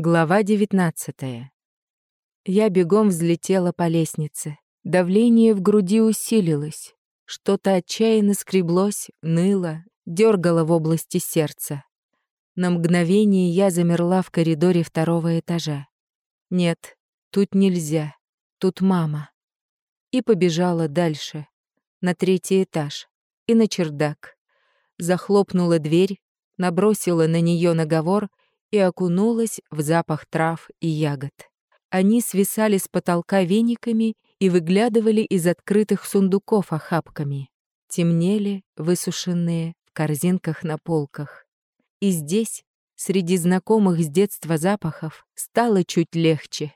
Глава 19 Я бегом взлетела по лестнице. Давление в груди усилилось. Что-то отчаянно скреблось, ныло, дергало в области сердца. На мгновение я замерла в коридоре второго этажа. Нет, тут нельзя. Тут мама. И побежала дальше, на третий этаж и на чердак. Захлопнула дверь, набросила на нее наговор и окунулась в запах трав и ягод. Они свисали с потолка вениками и выглядывали из открытых сундуков охапками. Темнели, высушенные, в корзинках на полках. И здесь, среди знакомых с детства запахов, стало чуть легче.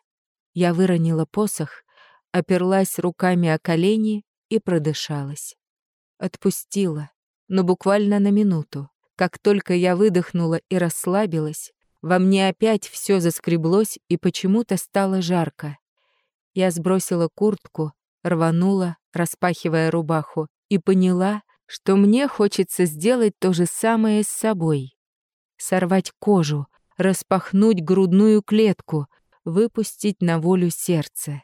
Я выронила посох, оперлась руками о колени и продышалась. Отпустила, но буквально на минуту. Как только я выдохнула и расслабилась, во мне опять все заскреблось и почему-то стало жарко. Я сбросила куртку, рванула, распахивая рубаху, и поняла, что мне хочется сделать то же самое с собой. Сорвать кожу, распахнуть грудную клетку, выпустить на волю сердце.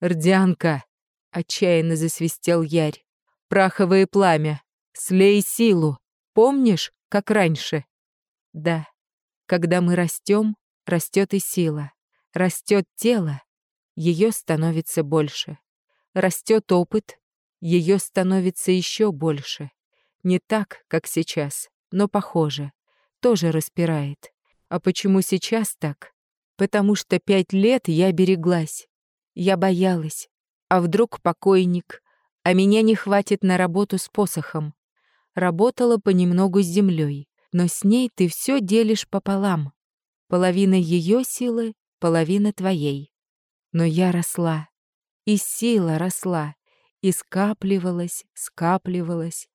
«Рдянка!» — отчаянно засвистел Ярь. «Праховое пламя! Слей силу! Помнишь, как раньше?» «Да», когда мы растем, растет и сила. Растет тело, ее становится больше. Растет опыт, ее становится еще больше. Не так, как сейчас, но похоже. Тоже распирает. А почему сейчас так? Потому что пять лет я береглась. Я боялась. А вдруг покойник? А меня не хватит на работу с посохом. Работала понемногу с землей но с ней ты все делишь пополам. Половина ее силы, половина твоей. Но я росла, и сила росла, и скапливалась, скапливалась,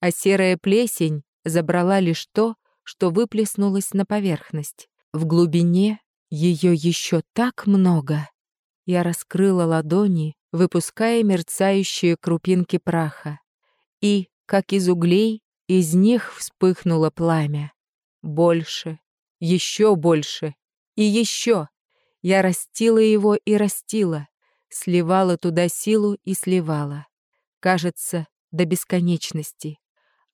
а серая плесень забрала лишь то, что выплеснулось на поверхность. В глубине ее еще так много. Я раскрыла ладони, выпуская мерцающие крупинки праха. И, как из углей, из них вспыхнуло пламя. Больше, еще больше и еще. Я растила его и растила, сливала туда силу и сливала. Кажется, до бесконечности.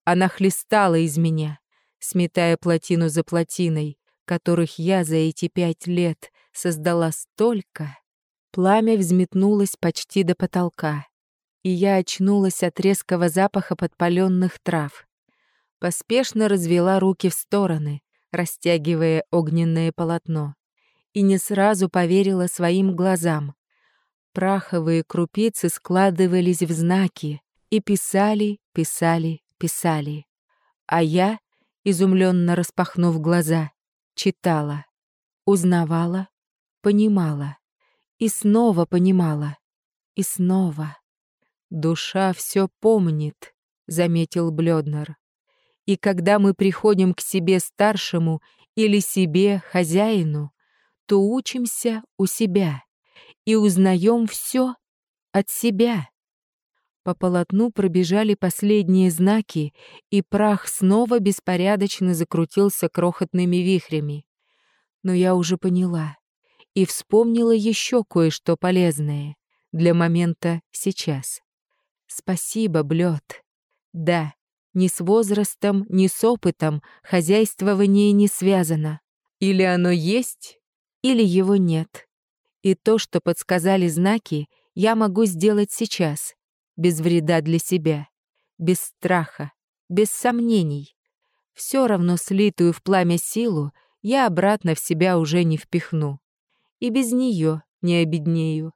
Она хлестала из меня, сметая плотину за плотиной, которых я за эти пять лет создала столько. Пламя взметнулось почти до потолка, и я очнулась от резкого запаха подпаленных трав поспешно развела руки в стороны, растягивая огненное полотно, и не сразу поверила своим глазам. Праховые крупицы складывались в знаки и писали, писали, писали. А я, изумленно распахнув глаза, читала, узнавала, понимала и снова понимала, и снова. «Душа все помнит», — заметил Блёднер. И когда мы приходим к себе старшему или себе, хозяину, то учимся у себя и узнаем все от себя. По полотну пробежали последние знаки, и прах снова беспорядочно закрутился крохотными вихрями. Но я уже поняла и вспомнила еще кое-что полезное для момента сейчас. Спасибо, Блёд. Да, ни с возрастом, ни с опытом хозяйствование не связано. Или оно есть, или его нет. И то, что подсказали знаки, я могу сделать сейчас, без вреда для себя, без страха, без сомнений. Все равно слитую в пламя силу я обратно в себя уже не впихну. И без нее не обеднею.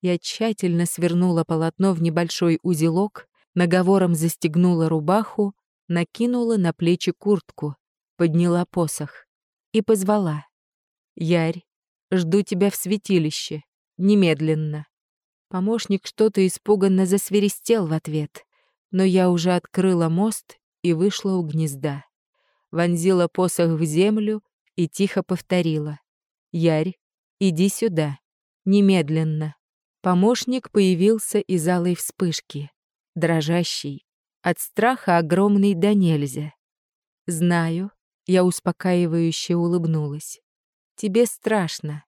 Я тщательно свернула полотно в небольшой узелок, наговором застегнула рубаху, накинула на плечи куртку, подняла посох и позвала. «Ярь, жду тебя в святилище. Немедленно». Помощник что-то испуганно засверистел в ответ, но я уже открыла мост и вышла у гнезда. Вонзила посох в землю и тихо повторила. «Ярь, иди сюда. Немедленно». Помощник появился из алой вспышки дрожащий, от страха огромный да нельзя. Знаю, я успокаивающе улыбнулась. Тебе страшно.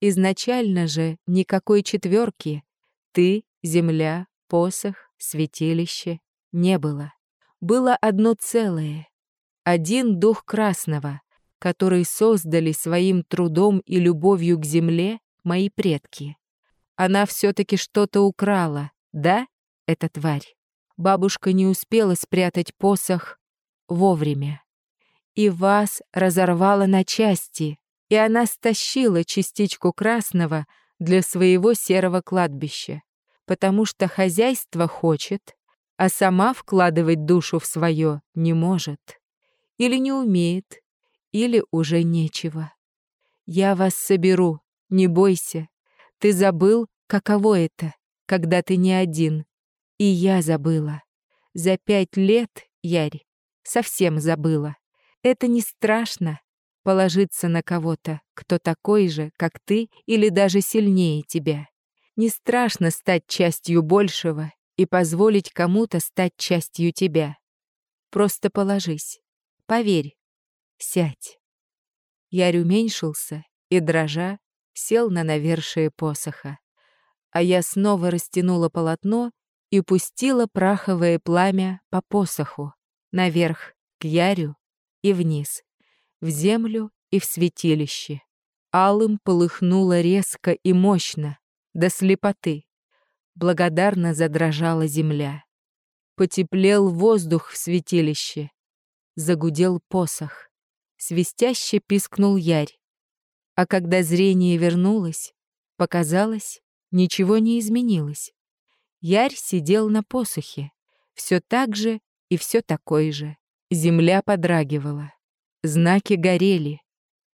Изначально же никакой четверки. Ты, земля, посох, святилище не было. Было одно целое. Один дух красного, который создали своим трудом и любовью к земле мои предки. Она все-таки что-то украла, да, эта тварь? Бабушка не успела спрятать посох вовремя. И вас разорвала на части, и она стащила частичку красного для своего серого кладбища, потому что хозяйство хочет, а сама вкладывать душу в свое не может. Или не умеет, или уже нечего. Я вас соберу, не бойся. Ты забыл, каково это, когда ты не один. И я забыла. За пять лет, Ярь, совсем забыла. Это не страшно — положиться на кого-то, кто такой же, как ты или даже сильнее тебя. Не страшно стать частью большего и позволить кому-то стать частью тебя. Просто положись. Поверь. Сядь. Ярь уменьшился и, дрожа, сел на навершие посоха. А я снова растянула полотно и пустила праховое пламя по посоху, наверх, к Ярю и вниз, в землю и в святилище. Алым полыхнуло резко и мощно, до слепоты. Благодарно задрожала земля. Потеплел воздух в святилище. Загудел посох. Свистяще пискнул Ярь. А когда зрение вернулось, показалось, ничего не изменилось. Ярь сидел на посохе, все так же и все такой же. Земля подрагивала, знаки горели,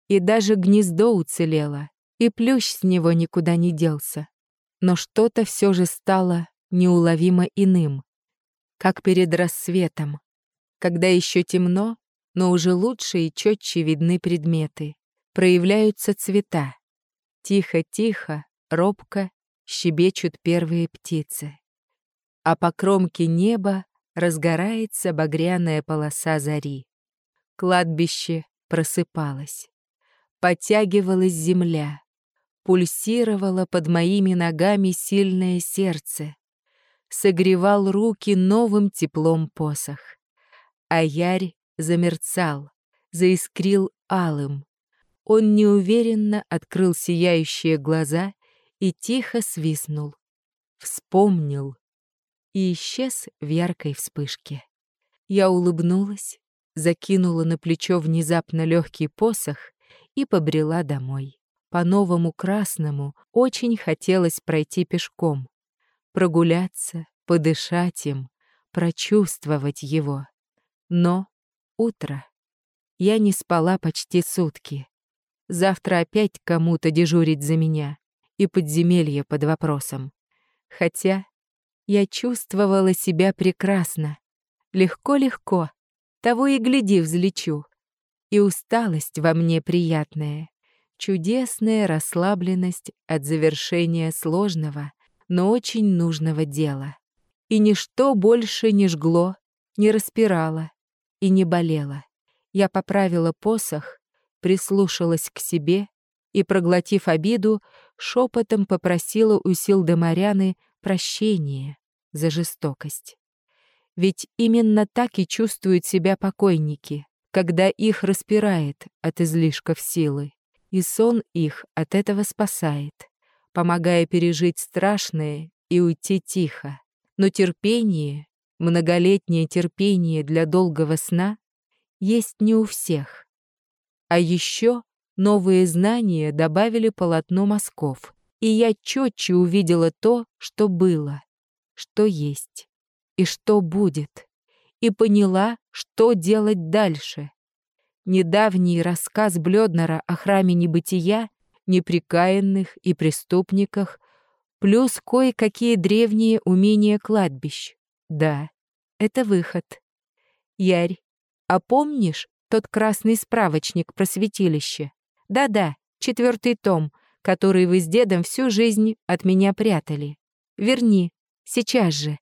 и даже гнездо уцелело, и плющ с него никуда не делся. Но что-то все же стало неуловимо иным, как перед рассветом, когда еще темно, но уже лучше и четче видны предметы, проявляются цвета. Тихо-тихо, робко щебечут первые птицы. А по кромке неба разгорается багряная полоса зари. Кладбище просыпалось. Подтягивалась земля. Пульсировало под моими ногами сильное сердце. Согревал руки новым теплом посох. А ярь замерцал, заискрил алым. Он неуверенно открыл сияющие глаза и тихо свистнул. Вспомнил и исчез в яркой вспышке. Я улыбнулась, закинула на плечо внезапно легкий посох и побрела домой. По новому красному очень хотелось пройти пешком, прогуляться, подышать им, прочувствовать его. Но утро. Я не спала почти сутки. Завтра опять кому-то дежурить за меня и подземелье под вопросом. Хотя я чувствовала себя прекрасно. Легко-легко. Того и гляди, взлечу. И усталость во мне приятная. Чудесная расслабленность от завершения сложного, но очень нужного дела. И ничто больше не жгло, не распирало и не болело. Я поправила посох, прислушалась к себе и, проглотив обиду, шепотом попросила у сил Демаряны прощения за жестокость. Ведь именно так и чувствуют себя покойники, когда их распирает от излишков силы, и сон их от этого спасает, помогая пережить страшное и уйти тихо. Но терпение, многолетнее терпение для долгого сна есть не у всех. А еще новые знания добавили полотно мазков, и я четче увидела то, что было, что есть и что будет, и поняла, что делать дальше. Недавний рассказ Блёднера о храме небытия, неприкаянных и преступниках, плюс кое-какие древние умения кладбищ. Да, это выход. Ярь, а помнишь тот красный справочник про святилище? Да-да, четвертый том, который вы с дедом всю жизнь от меня прятали. Верни, сейчас же.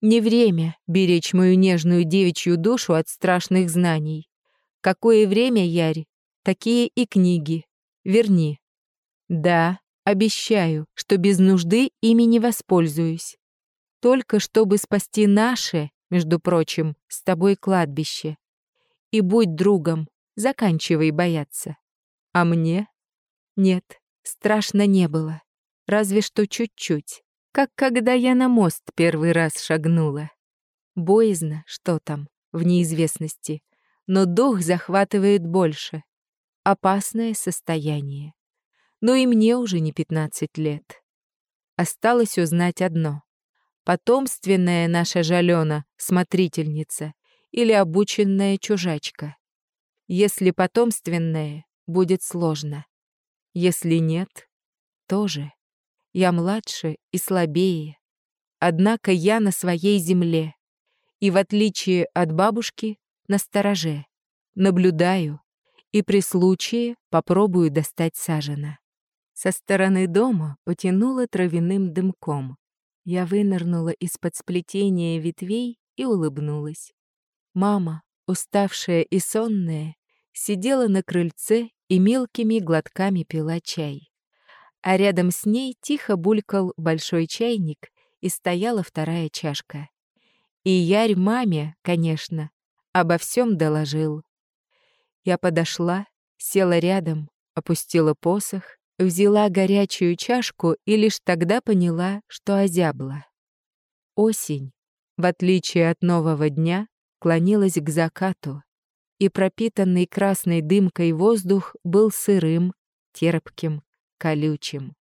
Не время беречь мою нежную девичью душу от страшных знаний. Какое время, Ярь, такие и книги. верни. Да, обещаю, что без нужды ими не воспользуюсь. Только чтобы спасти наше, между прочим, с тобой кладбище. И будь другом, заканчивай бояться. А мне? Нет, страшно не было. Разве что чуть-чуть. Как когда я на мост первый раз шагнула. Боязно, что там, в неизвестности. Но дух захватывает больше. Опасное состояние. Но и мне уже не 15 лет. Осталось узнать одно. Потомственная наша Жалена, смотрительница, или обученная чужачка. Если потомственная, будет сложно. Если нет, тоже. Я младше и слабее. Однако я на своей земле. И в отличие от бабушки, на стороже. Наблюдаю и при случае попробую достать сажена. Со стороны дома потянуло травяным дымком. Я вынырнула из-под сплетения ветвей и улыбнулась. Мама, уставшая и сонная, сидела на крыльце и мелкими глотками пила чай. А рядом с ней тихо булькал большой чайник и стояла вторая чашка. И Ярь маме, конечно, обо всем доложил. Я подошла, села рядом, опустила посох, взяла горячую чашку и лишь тогда поняла, что озябла. Осень, в отличие от нового дня, клонилась к закату, и пропитанный красной дымкой воздух был сырым, терпким, колючим.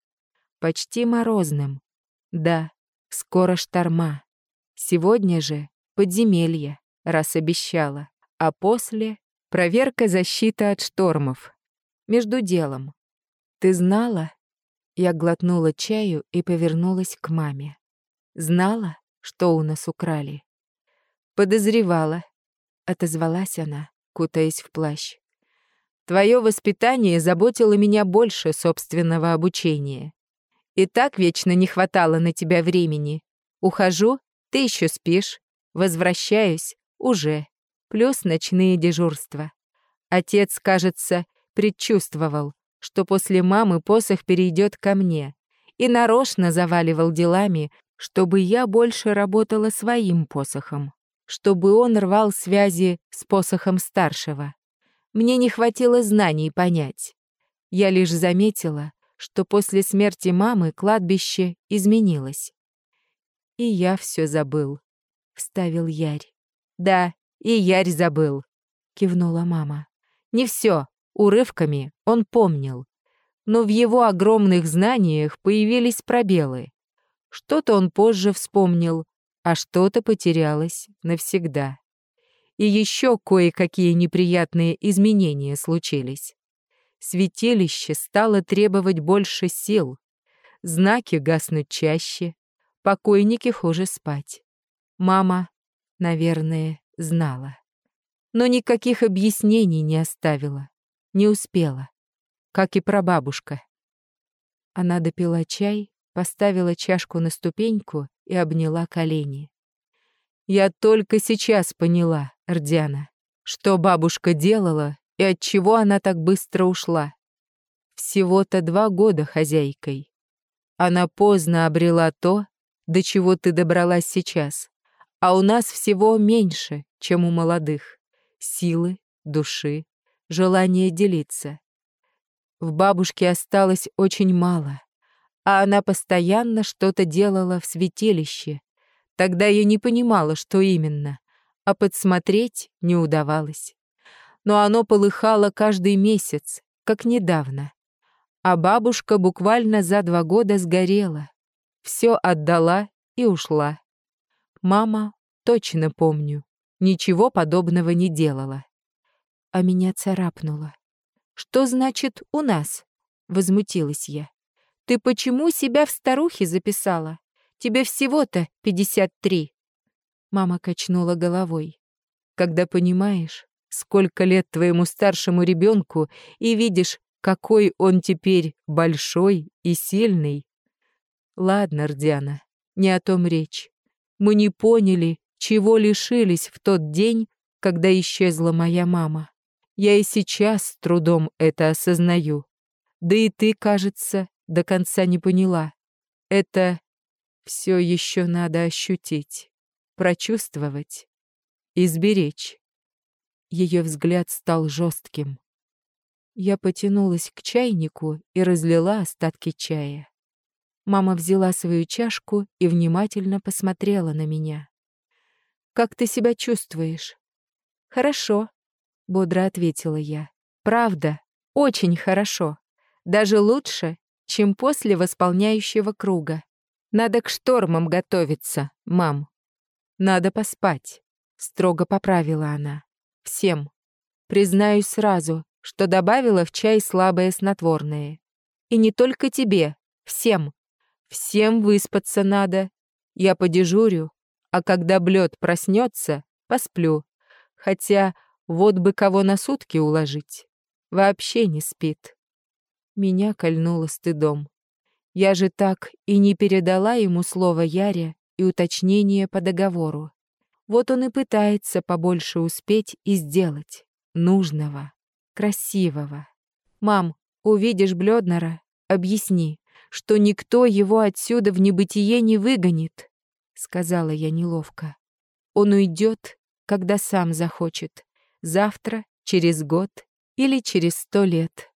Почти морозным. Да, скоро шторма. Сегодня же подземелье, раз обещала, а после — проверка защиты от штормов. Между делом. «Ты знала?» Я глотнула чаю и повернулась к маме. «Знала, что у нас украли?» «Подозревала», — отозвалась она кутаясь в плащ. Твое воспитание заботило меня больше собственного обучения. И так вечно не хватало на тебя времени. Ухожу, ты еще спишь. Возвращаюсь, уже. Плюс ночные дежурства. Отец, кажется, предчувствовал, что после мамы посох перейдет ко мне, и нарочно заваливал делами, чтобы я больше работала своим посохом чтобы он рвал связи с посохом старшего. Мне не хватило знаний понять. Я лишь заметила, что после смерти мамы кладбище изменилось. «И я все забыл», — вставил Ярь. «Да, и Ярь забыл», — кивнула мама. «Не все, урывками он помнил. Но в его огромных знаниях появились пробелы. Что-то он позже вспомнил, а что-то потерялось навсегда. И еще кое-какие неприятные изменения случились. Святилище стало требовать больше сил, знаки гаснут чаще, покойники хуже спать. Мама, наверное, знала. Но никаких объяснений не оставила, не успела, как и прабабушка. Она допила чай, поставила чашку на ступеньку и обняла колени. «Я только сейчас поняла, Ордиана, что бабушка делала и от чего она так быстро ушла. Всего-то два года хозяйкой. Она поздно обрела то, до чего ты добралась сейчас, а у нас всего меньше, чем у молодых. Силы, души, желание делиться. В бабушке осталось очень мало, а она постоянно что-то делала в святилище. Тогда я не понимала, что именно, а подсмотреть не удавалось. Но оно полыхало каждый месяц, как недавно. А бабушка буквально за два года сгорела. Все отдала и ушла. Мама, точно помню, ничего подобного не делала. А меня царапнуло. «Что значит «у нас»?» — возмутилась я. Ты почему себя в старухи записала? Тебе всего-то 53. Мама качнула головой. Когда понимаешь, сколько лет твоему старшему ребенку и видишь, какой он теперь большой и сильный. Ладно, Рдяна, не о том речь. Мы не поняли, чего лишились в тот день, когда исчезла моя мама. Я и сейчас с трудом это осознаю. Да и ты, кажется, до конца не поняла. Это все еще надо ощутить, прочувствовать, изберечь. Ее взгляд стал жестким. Я потянулась к чайнику и разлила остатки чая. Мама взяла свою чашку и внимательно посмотрела на меня. «Как ты себя чувствуешь?» «Хорошо», — бодро ответила я. «Правда, очень хорошо. Даже лучше, чем после восполняющего круга. Надо к штормам готовиться, мам. Надо поспать», — строго поправила она. «Всем. Признаюсь сразу, что добавила в чай слабое снотворное. И не только тебе, всем. Всем выспаться надо. Я подежурю, а когда блед проснется, посплю. Хотя вот бы кого на сутки уложить. Вообще не спит. Меня кольнуло стыдом. Я же так и не передала ему слово Яре и уточнение по договору. Вот он и пытается побольше успеть и сделать. Нужного, красивого. «Мам, увидишь Блёднера, объясни, что никто его отсюда в небытие не выгонит», — сказала я неловко. «Он уйдет, когда сам захочет. Завтра, через год или через сто лет.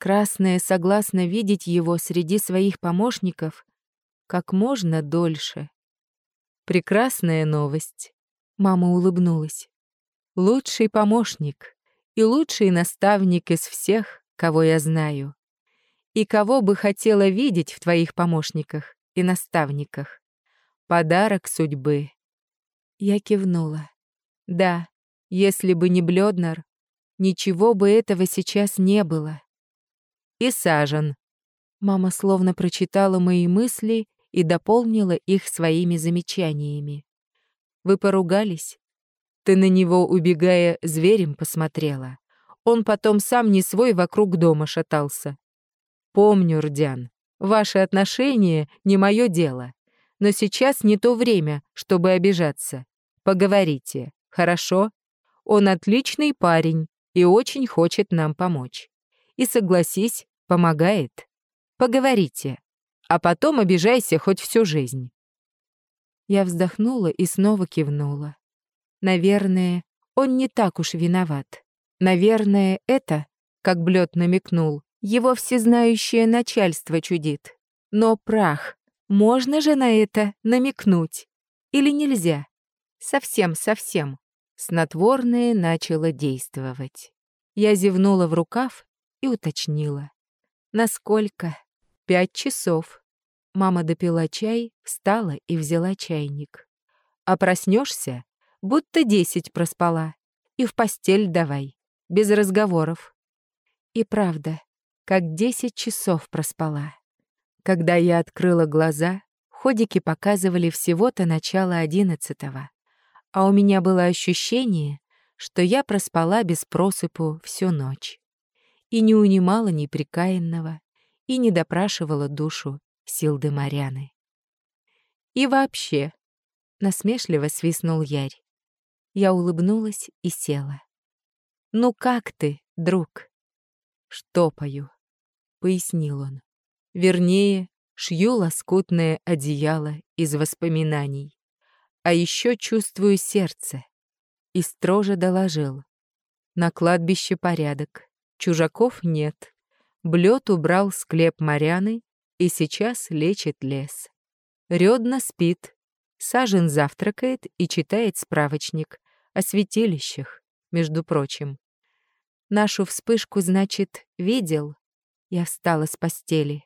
Красная согласна видеть его среди своих помощников как можно дольше. Прекрасная новость. Мама улыбнулась. Лучший помощник и лучший наставник из всех, кого я знаю. И кого бы хотела видеть в твоих помощниках и наставниках. Подарок судьбы. Я кивнула. Да, если бы не Блёднер, ничего бы этого сейчас не было. И Сажен. Мама словно прочитала мои мысли и дополнила их своими замечаниями. Вы поругались? Ты на него, убегая, зверем посмотрела. Он потом сам не свой вокруг дома шатался. Помню, Рдян, ваши отношения не мое дело. Но сейчас не то время, чтобы обижаться. Поговорите, хорошо? Он отличный парень и очень хочет нам помочь. И согласись, помогает. Поговорите, а потом обижайся хоть всю жизнь. Я вздохнула и снова кивнула. Наверное, он не так уж виноват. Наверное, это, как Блёд намекнул, его всезнающее начальство чудит. Но прах, можно же на это намекнуть? Или нельзя? Совсем-совсем снотворное начало действовать. Я зевнула в рукав и уточнила. Насколько? Пять часов. Мама допила чай, встала и взяла чайник. А проснешься, будто десять проспала. И в постель давай, без разговоров. И правда, как десять часов проспала. Когда я открыла глаза, ходики показывали всего-то начало одиннадцатого а у меня было ощущение, что я проспала без просыпу всю ночь. И не унимала неприкаянного, и не допрашивала душу Силды Моряны. «И вообще», — насмешливо свистнул Ярь. Я улыбнулась и села. «Ну как ты, друг?» «Штопаю», — пояснил он. «Вернее, шью лоскутное одеяло из воспоминаний. А еще чувствую сердце. И строже доложил. На кладбище порядок. Чужаков нет. Блёд убрал склеп моряны и сейчас лечит лес. Рёдна спит. Сажен завтракает и читает справочник о святилищах, между прочим. Нашу вспышку, значит, видел? Я встала с постели.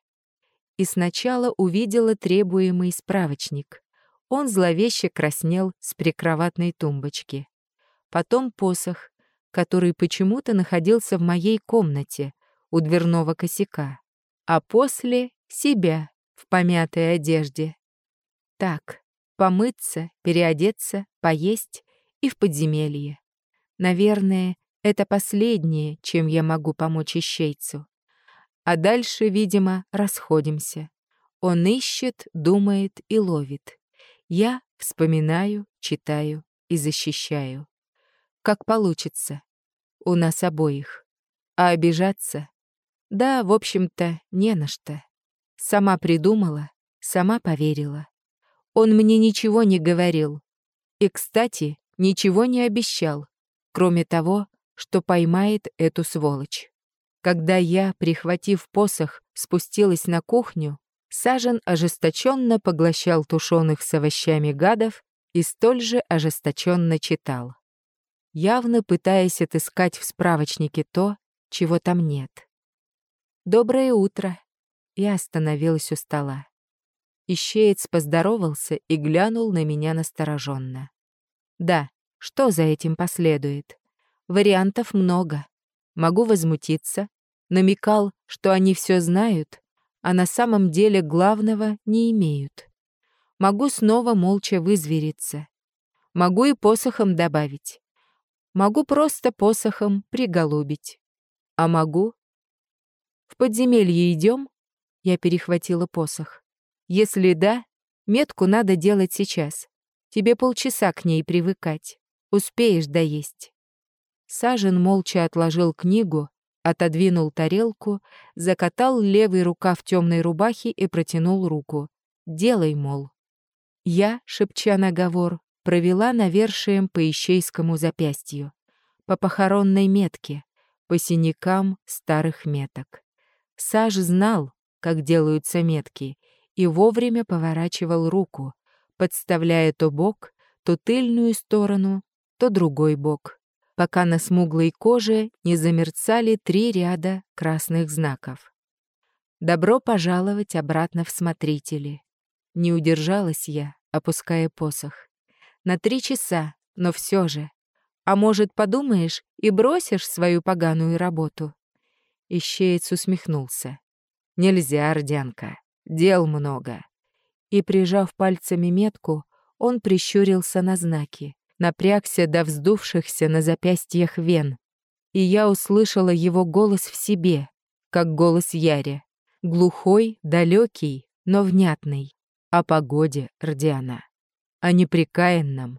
И сначала увидела требуемый справочник. Он зловеще краснел с прикроватной тумбочки. Потом посох, который почему-то находился в моей комнате у дверного косяка. А после — себя в помятой одежде. Так, помыться, переодеться, поесть и в подземелье. Наверное, это последнее, чем я могу помочь ищейцу. А дальше, видимо, расходимся. Он ищет, думает и ловит. Я вспоминаю, читаю и защищаю. Как получится. У нас обоих. А обижаться Да, в общем-то, не на что. Сама придумала, сама поверила. Он мне ничего не говорил. И, кстати, ничего не обещал, кроме того, что поймает эту сволочь. Когда я, прихватив посох, спустилась на кухню, Сажен ожесточенно поглощал тушеных с овощами гадов и столь же ожесточенно читал, явно пытаясь отыскать в справочнике то, чего там нет. «Доброе утро!» Я остановилась у стола. Ищеец поздоровался и глянул на меня настороженно. «Да, что за этим последует? Вариантов много. Могу возмутиться. Намекал, что они все знают, а на самом деле главного не имеют. Могу снова молча вызвериться. Могу и посохом добавить. Могу просто посохом приголубить. А могу... В подземелье идем? Я перехватила посох. Если да, метку надо делать сейчас. Тебе полчаса к ней привыкать. Успеешь доесть. Сажен молча отложил книгу, Отодвинул тарелку, закатал левый рукав темной рубахи и протянул руку. «Делай, мол». Я, шепча наговор, провела навершием по ищейскому запястью, по похоронной метке, по синякам старых меток. Саж знал, как делаются метки, и вовремя поворачивал руку, подставляя то бок, то тыльную сторону, то другой бок пока на смуглой коже не замерцали три ряда красных знаков. «Добро пожаловать обратно в смотрители». Не удержалась я, опуская посох. На три часа, но все же. А может, подумаешь и бросишь свою поганую работу?» Ищеец усмехнулся. «Нельзя, Ордянка, дел много». И, прижав пальцами метку, он прищурился на знаки напрягся до вздувшихся на запястьях вен. И я услышала его голос в себе, как голос Яри. Глухой, далекий, но внятный. О погоде, Родиана. О непрекаянном.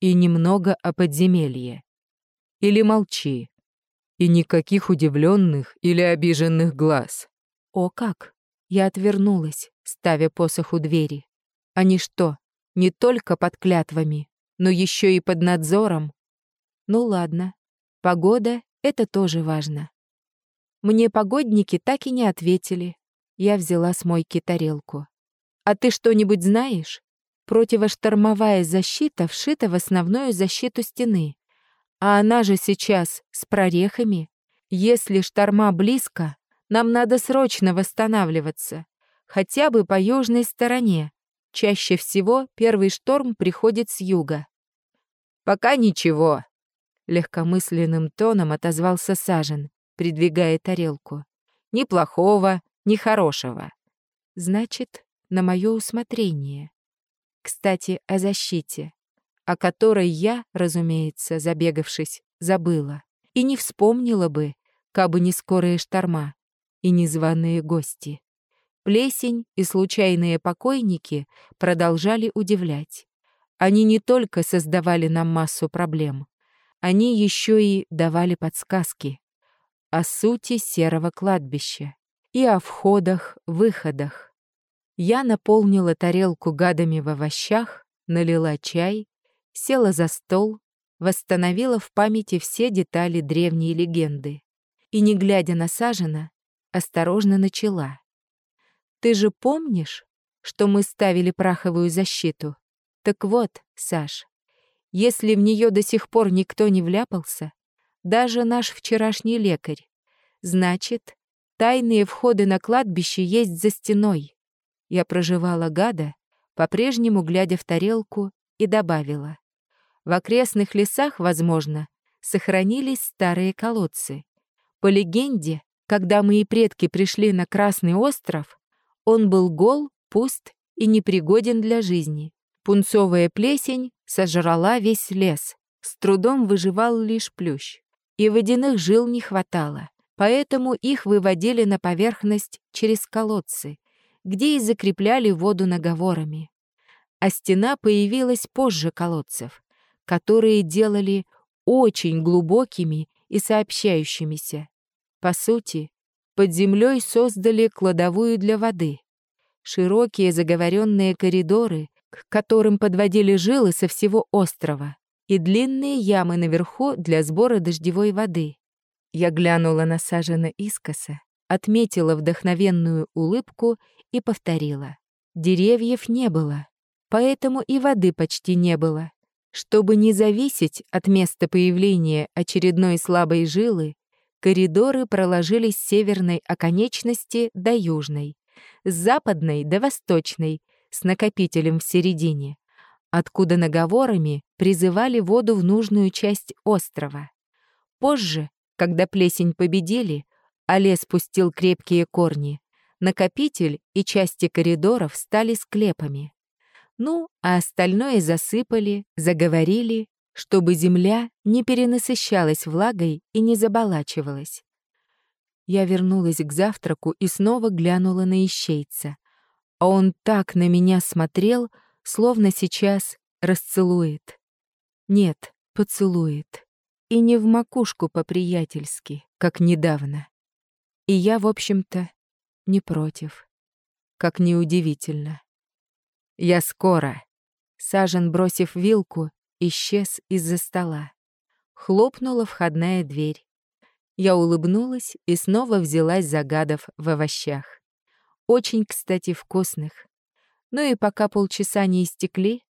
И немного о подземелье. Или молчи. И никаких удивленных или обиженных глаз. О как! Я отвернулась, ставя посох у двери. Они что, не только под клятвами, но еще и под надзором. Ну ладно, погода — это тоже важно. Мне погодники так и не ответили. Я взяла с мойки тарелку. «А ты что-нибудь знаешь?» Противоштормовая защита вшита в основную защиту стены. А она же сейчас с прорехами. Если шторма близко, нам надо срочно восстанавливаться. Хотя бы по южной стороне, Чаще всего первый шторм приходит с юга. «Пока ничего», — легкомысленным тоном отозвался Сажен, придвигая тарелку. «Ни плохого, ни хорошего». «Значит, на мое усмотрение. Кстати, о защите, о которой я, разумеется, забегавшись, забыла. И не вспомнила бы, кабы не скорые шторма и незваные гости. Плесень и случайные покойники продолжали удивлять. Они не только создавали нам массу проблем, они еще и давали подсказки о сути серого кладбища и о входах-выходах. Я наполнила тарелку гадами в овощах, налила чай, села за стол, восстановила в памяти все детали древней легенды и, не глядя на Сажена, осторожно начала. Ты же помнишь, что мы ставили праховую защиту? Так вот, Саш, если в нее до сих пор никто не вляпался, даже наш вчерашний лекарь, значит, тайные входы на кладбище есть за стеной. Я проживала гада, по-прежнему глядя в тарелку, и добавила. В окрестных лесах, возможно, сохранились старые колодцы. По легенде, когда мои предки пришли на Красный остров, он был гол, пуст и непригоден для жизни. Пунцовая плесень сожрала весь лес. С трудом выживал лишь плющ. И водяных жил не хватало, поэтому их выводили на поверхность через колодцы, где и закрепляли воду наговорами. А стена появилась позже колодцев, которые делали очень глубокими и сообщающимися. По сути, под землей создали кладовую для воды. Широкие заговоренные коридоры, к которым подводили жилы со всего острова, и длинные ямы наверху для сбора дождевой воды. Я глянула на Сажена искоса, отметила вдохновенную улыбку и повторила. Деревьев не было, поэтому и воды почти не было. Чтобы не зависеть от места появления очередной слабой жилы, коридоры проложились с северной оконечности до южной, с западной до восточной, с накопителем в середине, откуда наговорами призывали воду в нужную часть острова. Позже, когда плесень победили, а лес пустил крепкие корни, накопитель и части коридоров стали склепами. Ну, а остальное засыпали, заговорили, чтобы земля не перенасыщалась влагой и не заболачивалась. Я вернулась к завтраку и снова глянула на ищейца. А он так на меня смотрел, словно сейчас расцелует. Нет, поцелует. И не в макушку по-приятельски, как недавно. И я, в общем-то, не против. Как неудивительно. «Я скоро». Сажен, бросив вилку, исчез из-за стола. Хлопнула входная дверь. Я улыбнулась и снова взялась за гадов в овощах. Очень, кстати, вкусных. Ну и пока полчаса не истекли...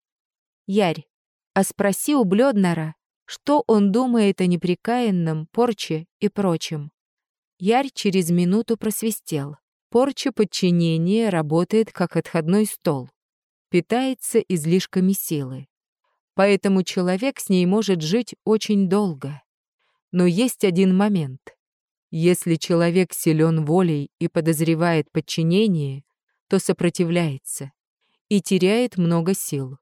Ярь, а спроси у Блёднера, что он думает о неприкаянном, порче и прочем. Ярь через минуту просвистел. Порча подчинения работает как отходной стол питается излишками силы. Поэтому человек с ней может жить очень долго. Но есть один момент. Если человек силен волей и подозревает подчинение, то сопротивляется и теряет много сил.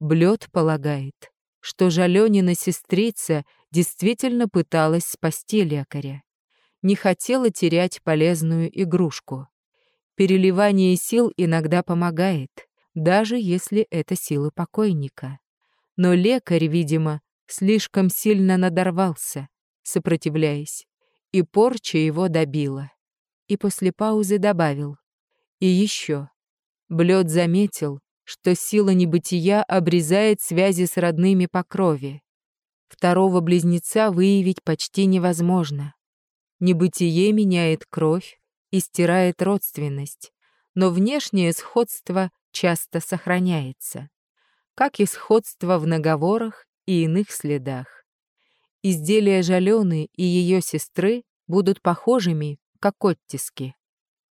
Блёд полагает, что Жалёнина сестрица действительно пыталась спасти лекаря. Не хотела терять полезную игрушку. Переливание сил иногда помогает, даже если это силы покойника. Но лекарь, видимо, слишком сильно надорвался, сопротивляясь, и порча его добила. И после паузы добавил. И еще. Блёд заметил, что сила небытия обрезает связи с родными по крови. Второго близнеца выявить почти невозможно. Небытие меняет кровь и стирает родственность, но внешнее сходство часто сохраняется, как и сходство в наговорах и иных следах. Изделия Жалены и ее сестры будут похожими, как оттиски,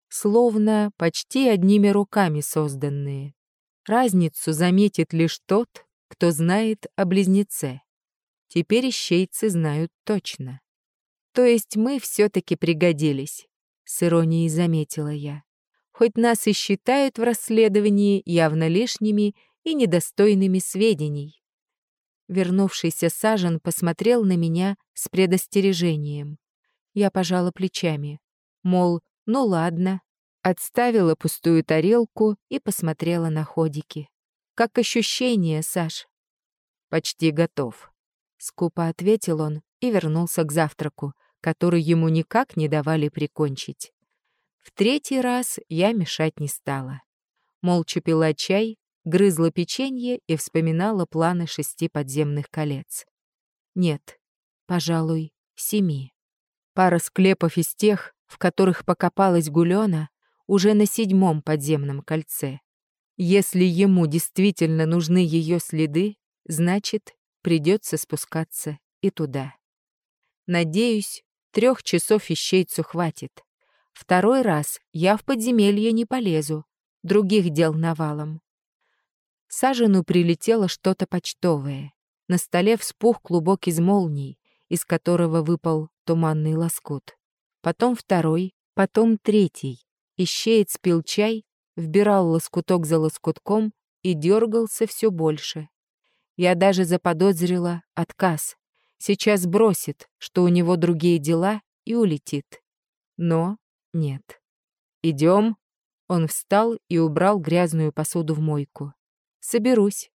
словно почти одними руками созданные. Разницу заметит лишь тот, кто знает о близнеце. Теперь ищейцы знают точно. То есть мы все-таки пригодились, с иронией заметила я хоть нас и считают в расследовании явно лишними и недостойными сведений. Вернувшийся Сажен посмотрел на меня с предостережением. Я пожала плечами, мол, ну ладно, отставила пустую тарелку и посмотрела на ходики. «Как ощущение, Саш?» «Почти готов», — скупо ответил он и вернулся к завтраку, который ему никак не давали прикончить. В третий раз я мешать не стала. Молча пила чай, грызла печенье и вспоминала планы шести подземных колец. Нет, пожалуй, семи. Пара склепов из тех, в которых покопалась Гулёна, уже на седьмом подземном кольце. Если ему действительно нужны ее следы, значит, придется спускаться и туда. Надеюсь, трех часов ищейцу хватит. Второй раз я в подземелье не полезу, других дел навалом. Сажену прилетело что-то почтовое. На столе вспух клубок из молний, из которого выпал туманный лоскут. Потом второй, потом третий. Ищеец пил чай, вбирал лоскуток за лоскутком и дергался все больше. Я даже заподозрила отказ. Сейчас бросит, что у него другие дела, и улетит. Но нет. Идем. Он встал и убрал грязную посуду в мойку. Соберусь.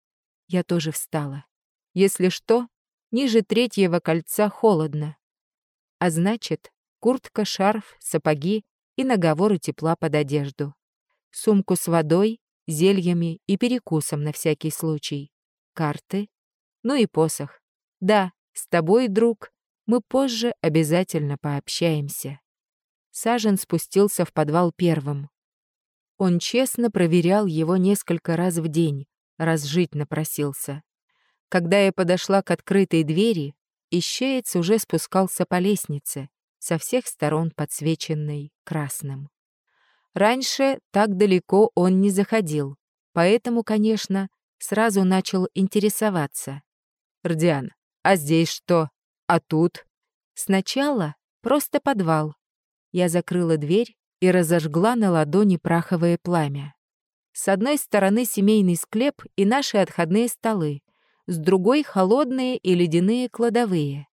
Я тоже встала. Если что, ниже третьего кольца холодно. А значит, куртка, шарф, сапоги и наговоры тепла под одежду. Сумку с водой, зельями и перекусом на всякий случай. Карты. Ну и посох. Да, с тобой, друг, мы позже обязательно пообщаемся. Сажен спустился в подвал первым. Он честно проверял его несколько раз в день, раз жить напросился. Когда я подошла к открытой двери, ищеец уже спускался по лестнице, со всех сторон подсвеченной красным. Раньше так далеко он не заходил, поэтому, конечно, сразу начал интересоваться. «Рдиан, а здесь что? А тут?» «Сначала просто подвал». Я закрыла дверь и разожгла на ладони праховое пламя. С одной стороны семейный склеп и наши отходные столы, с другой — холодные и ледяные кладовые.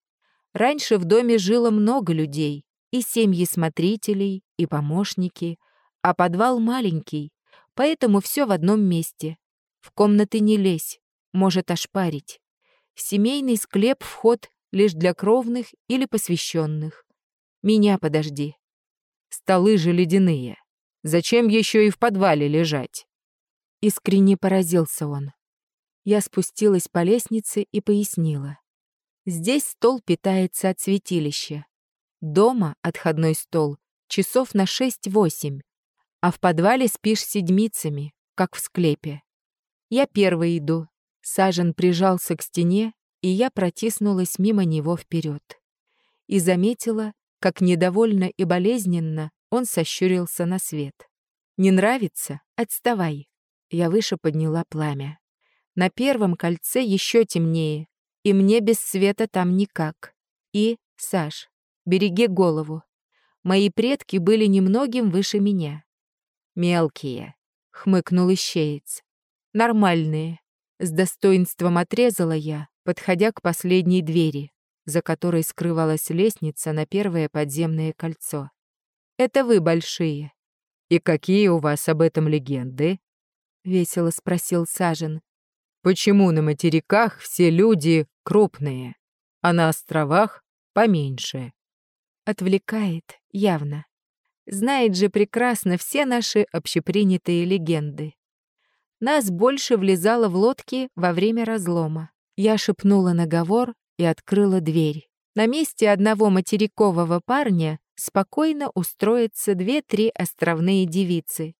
Раньше в доме жило много людей, и семьи смотрителей, и помощники, а подвал маленький, поэтому все в одном месте. В комнаты не лезь, может ошпарить. Семейный склеп вход лишь для кровных или посвященных. Меня подожди. Столы же ледяные. Зачем еще и в подвале лежать? Искренне поразился он. Я спустилась по лестнице и пояснила. Здесь стол питается от святилища. Дома отходной стол часов на 6-8, а в подвале спишь седмицами, как в склепе. Я первый иду. Сажен прижался к стене, и я протиснулась мимо него вперед. И заметила, как недовольно и болезненно он сощурился на свет. «Не нравится? Отставай!» Я выше подняла пламя. На первом кольце еще темнее, и мне без света там никак. И, Саш, береги голову. Мои предки были немногим выше меня. «Мелкие», — хмыкнул ищеец. «Нормальные». С достоинством отрезала я, подходя к последней двери за которой скрывалась лестница на первое подземное кольцо. «Это вы большие». «И какие у вас об этом легенды?» — весело спросил Сажен. «Почему на материках все люди крупные, а на островах поменьше?» Отвлекает, явно. Знает же прекрасно все наши общепринятые легенды. Нас больше влезало в лодки во время разлома. Я шепнула наговор, и открыла дверь. На месте одного материкового парня спокойно устроятся две-три островные девицы.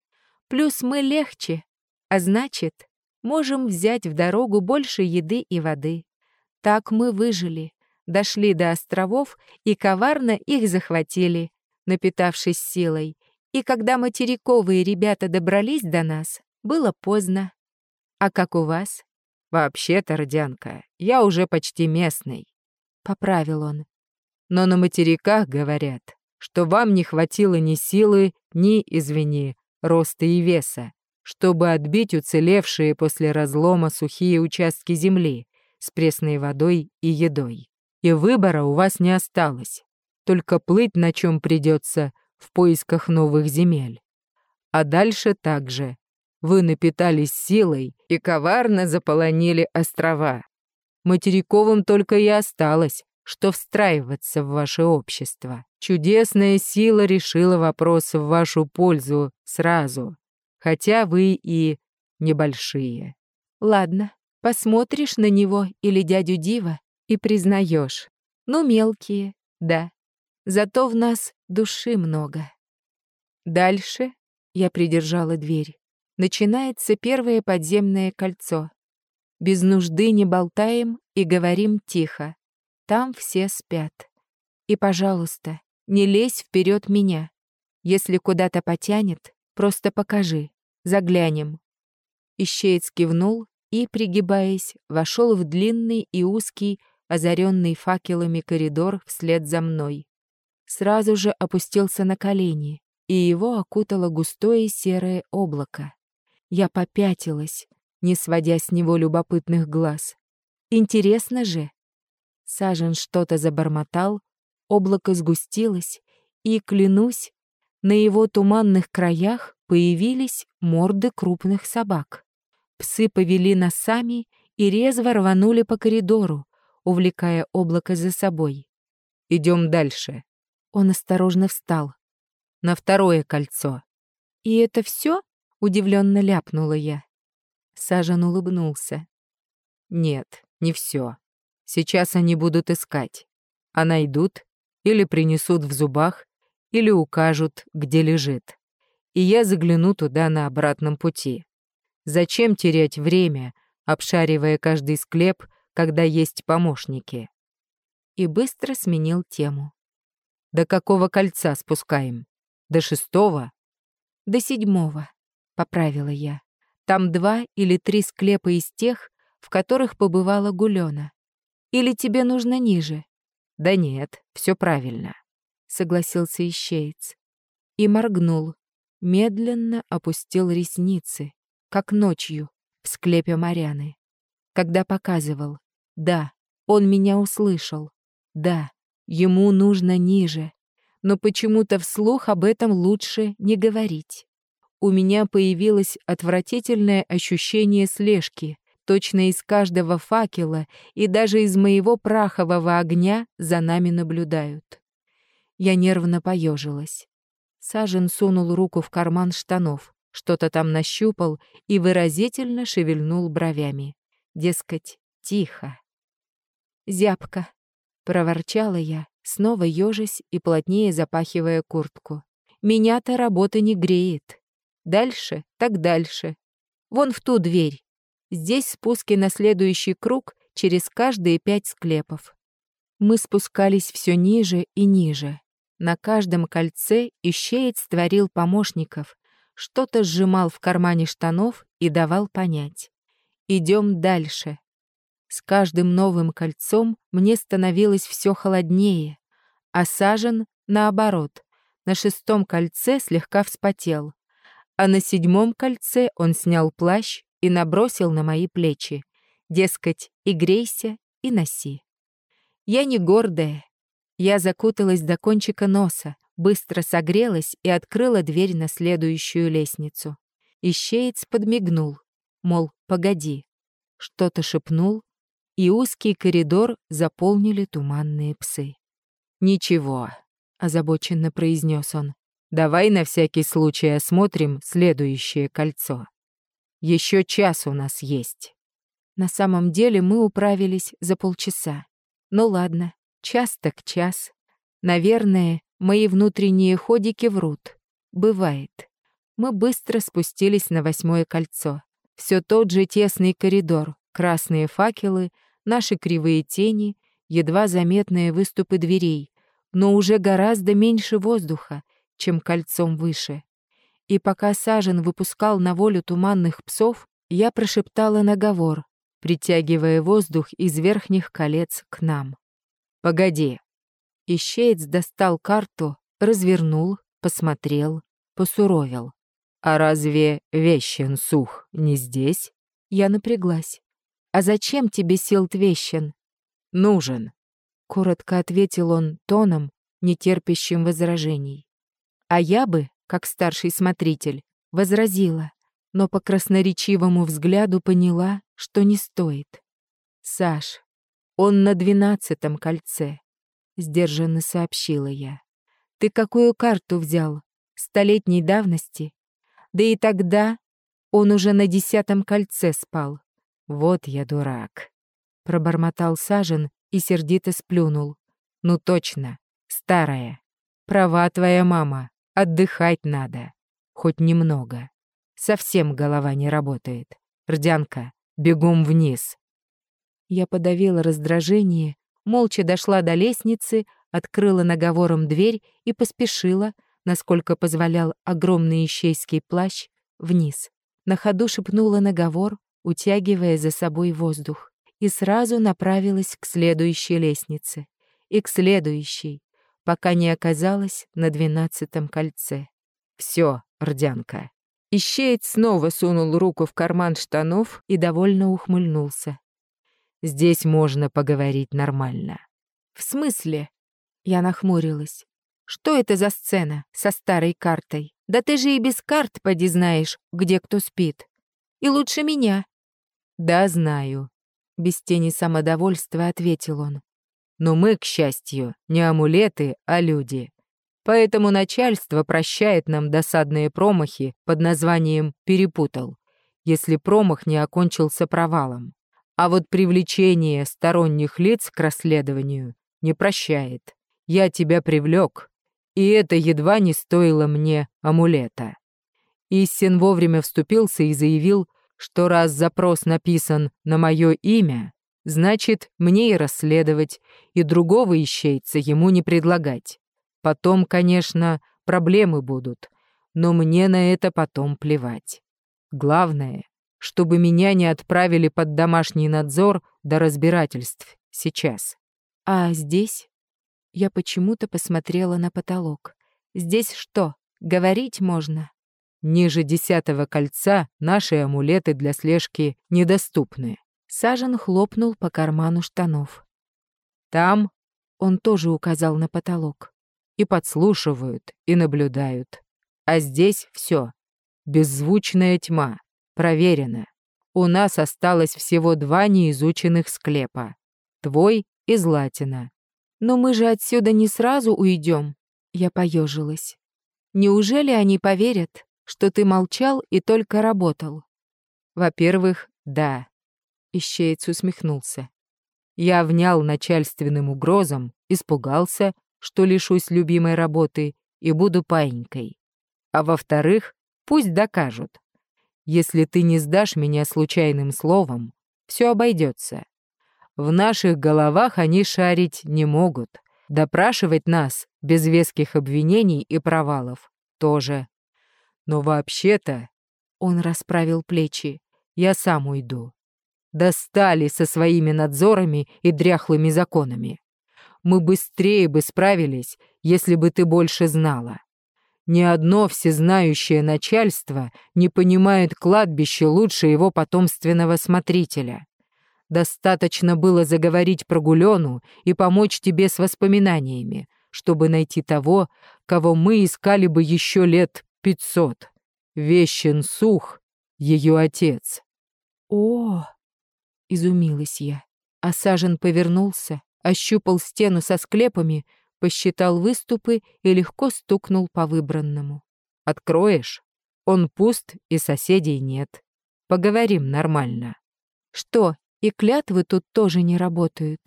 Плюс мы легче, а значит, можем взять в дорогу больше еды и воды. Так мы выжили, дошли до островов и коварно их захватили, напитавшись силой. И когда материковые ребята добрались до нас, было поздно. А как у вас? «Вообще-то, Родянка, я уже почти местный», — поправил он. «Но на материках говорят, что вам не хватило ни силы, ни, извини, роста и веса, чтобы отбить уцелевшие после разлома сухие участки земли с пресной водой и едой. И выбора у вас не осталось, только плыть на чем придется в поисках новых земель. А дальше также вы напитались силой и коварно заполонили острова. Материковым только и осталось, что встраиваться в ваше общество. Чудесная сила решила вопрос в вашу пользу сразу, хотя вы и небольшие. Ладно, посмотришь на него или дядю Дива и признаешь. Ну, мелкие, да. Зато в нас души много. Дальше я придержала дверь начинается первое подземное кольцо. Без нужды не болтаем и говорим тихо. Там все спят. И, пожалуйста, не лезь вперед меня. Если куда-то потянет, просто покажи. Заглянем. Ищеец кивнул и, пригибаясь, вошел в длинный и узкий, озаренный факелами коридор вслед за мной. Сразу же опустился на колени, и его окутало густое серое облако. Я попятилась, не сводя с него любопытных глаз. Интересно же. Сажен что-то забормотал, облако сгустилось, и, клянусь, на его туманных краях появились морды крупных собак. Псы повели носами и резво рванули по коридору, увлекая облако за собой. «Идем дальше», Он осторожно встал. «На второе кольцо». «И это все? Удивленно ляпнула я. Сажен улыбнулся. «Нет, не все. Сейчас они будут искать. А найдут или принесут в зубах, или укажут, где лежит. И я загляну туда на обратном пути. Зачем терять время, обшаривая каждый склеп, когда есть помощники?» И быстро сменил тему. «До какого кольца спускаем? До шестого?» «До седьмого», — поправила я. «Там два или три склепа из тех, в которых побывала Гулёна. Или тебе нужно ниже?» «Да нет, все правильно», — согласился ищеец. И моргнул, медленно опустил ресницы, как ночью в склепе Маряны. Когда показывал, да, он меня услышал, да, ему нужно ниже, но почему-то вслух об этом лучше не говорить. У меня появилось отвратительное ощущение слежки, точно из каждого факела и даже из моего прахового огня за нами наблюдают. Я нервно поежилась. Сажен сунул руку в карман штанов, что-то там нащупал и выразительно шевельнул бровями. Дескать, тихо. «Зябко», — проворчала я, снова ежась и плотнее запахивая куртку. «Меня-то работа не греет. Дальше, так дальше. Вон в ту дверь. Здесь спуски на следующий круг через каждые пять склепов. Мы спускались все ниже и ниже. На каждом кольце ищеец творил помощников, что-то сжимал в кармане штанов и давал понять. Идем дальше. С каждым новым кольцом мне становилось все холоднее, а сажен, наоборот, на шестом кольце слегка вспотел, а на седьмом кольце он снял плащ и набросил на мои плечи. Дескать, и грейся, и носи. Я не гордая. Я закуталась до кончика носа, быстро согрелась и открыла дверь на следующую лестницу. Ищеец подмигнул, мол, погоди. Что-то шепнул, и узкий коридор заполнили туманные псы. «Ничего», — озабоченно произнес он. «Давай на всякий случай осмотрим следующее кольцо». Еще час у нас есть. На самом деле мы управились за полчаса. Ну ладно, час так час. Наверное, мои внутренние ходики врут. Бывает. Мы быстро спустились на восьмое кольцо. Все тот же тесный коридор, красные факелы, наши кривые тени, едва заметные выступы дверей, но уже гораздо меньше воздуха, чем кольцом выше и пока Сажен выпускал на волю туманных псов, я прошептала наговор, притягивая воздух из верхних колец к нам. «Погоди». Ищеец достал карту, развернул, посмотрел, посуровил. «А разве Вещен сух не здесь?» Я напряглась. «А зачем тебе Силт Вещен?» «Нужен», — коротко ответил он тоном, нетерпящим возражений. «А я бы как старший смотритель, возразила, но по красноречивому взгляду поняла, что не стоит. «Саш, он на двенадцатом кольце», — сдержанно сообщила я. «Ты какую карту взял? Столетней давности? Да и тогда он уже на десятом кольце спал. Вот я дурак», — пробормотал Сажен и сердито сплюнул. «Ну точно, старая. Права твоя мама. Отдыхать надо. Хоть немного. Совсем голова не работает. Рдянка, бегом вниз. Я подавила раздражение, молча дошла до лестницы, открыла наговором дверь и поспешила, насколько позволял огромный ищейский плащ, вниз. На ходу шепнула наговор, утягивая за собой воздух, и сразу направилась к следующей лестнице. И к следующей, пока не оказалась на двенадцатом кольце. Все, рдянка. Ищеец снова сунул руку в карман штанов и довольно ухмыльнулся. «Здесь можно поговорить нормально». «В смысле?» Я нахмурилась. «Что это за сцена со старой картой? Да ты же и без карт поди знаешь, где кто спит. И лучше меня». «Да, знаю», — без тени самодовольства ответил он. Но мы, к счастью, не амулеты, а люди. Поэтому начальство прощает нам досадные промахи под названием «перепутал», если промах не окончился провалом. А вот привлечение сторонних лиц к расследованию не прощает. Я тебя привлек, и это едва не стоило мне амулета. Иссин вовремя вступился и заявил, что раз запрос написан на мое имя, значит, мне и расследовать, и другого ищейца ему не предлагать. Потом, конечно, проблемы будут, но мне на это потом плевать. Главное, чтобы меня не отправили под домашний надзор до разбирательств сейчас. А здесь? Я почему-то посмотрела на потолок. Здесь что, говорить можно? Ниже десятого кольца наши амулеты для слежки недоступны. Сажен хлопнул по карману штанов. Там он тоже указал на потолок и подслушивают, и наблюдают. А здесь все. Беззвучная тьма. Проверено. У нас осталось всего два неизученных склепа. Твой и Златина. Но мы же отсюда не сразу уйдем. Я поежилась. Неужели они поверят, что ты молчал и только работал? Во-первых, да. Ищеец усмехнулся. Я внял начальственным угрозам, испугался что лишусь любимой работы и буду паинькой. А во-вторых, пусть докажут. Если ты не сдашь меня случайным словом, все обойдется. В наших головах они шарить не могут. Допрашивать нас без веских обвинений и провалов тоже. Но вообще-то, он расправил плечи, я сам уйду. Достали со своими надзорами и дряхлыми законами мы быстрее бы справились, если бы ты больше знала. Ни одно всезнающее начальство не понимает кладбище лучше его потомственного смотрителя. Достаточно было заговорить про Гулену и помочь тебе с воспоминаниями, чтобы найти того, кого мы искали бы еще лет пятьсот. Вещен Сух, ее отец. О, изумилась я. А Сажен повернулся, ощупал стену со склепами, посчитал выступы и легко стукнул по выбранному. «Откроешь? Он пуст и соседей нет. Поговорим нормально». «Что, и клятвы тут тоже не работают?»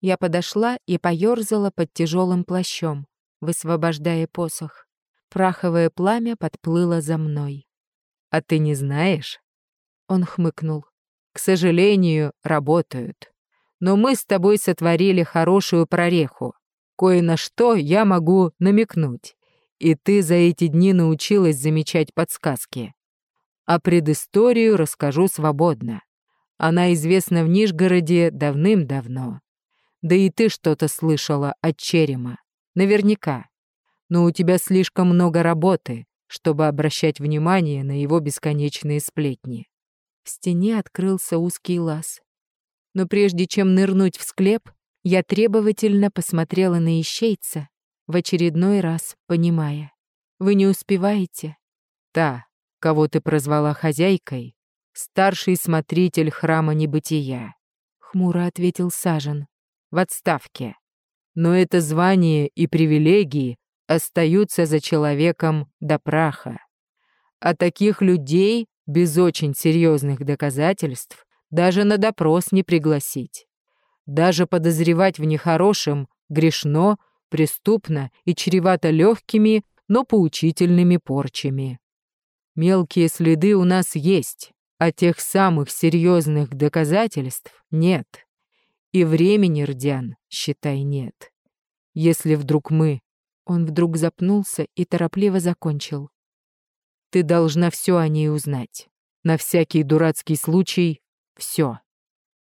Я подошла и поёрзала под тяжелым плащом, высвобождая посох. Праховое пламя подплыло за мной. «А ты не знаешь?» Он хмыкнул. «К сожалению, работают но мы с тобой сотворили хорошую прореху. Кое на что я могу намекнуть, и ты за эти дни научилась замечать подсказки. А предысторию расскажу свободно. Она известна в Нижгороде давным-давно. Да и ты что-то слышала от Черема. Наверняка. Но у тебя слишком много работы, чтобы обращать внимание на его бесконечные сплетни. В стене открылся узкий лаз, но прежде чем нырнуть в склеп, я требовательно посмотрела на ищейца, в очередной раз понимая. «Вы не успеваете?» «Та, кого ты прозвала хозяйкой, старший смотритель храма небытия», — хмуро ответил Сажен. «В отставке. Но это звание и привилегии остаются за человеком до праха. А таких людей без очень серьезных доказательств даже на допрос не пригласить. Даже подозревать в нехорошем грешно, преступно и чревато легкими, но поучительными порчами. Мелкие следы у нас есть, а тех самых серьезных доказательств нет. И времени, Рдян, считай, нет. Если вдруг мы... Он вдруг запнулся и торопливо закончил. Ты должна все о ней узнать. На всякий дурацкий случай все.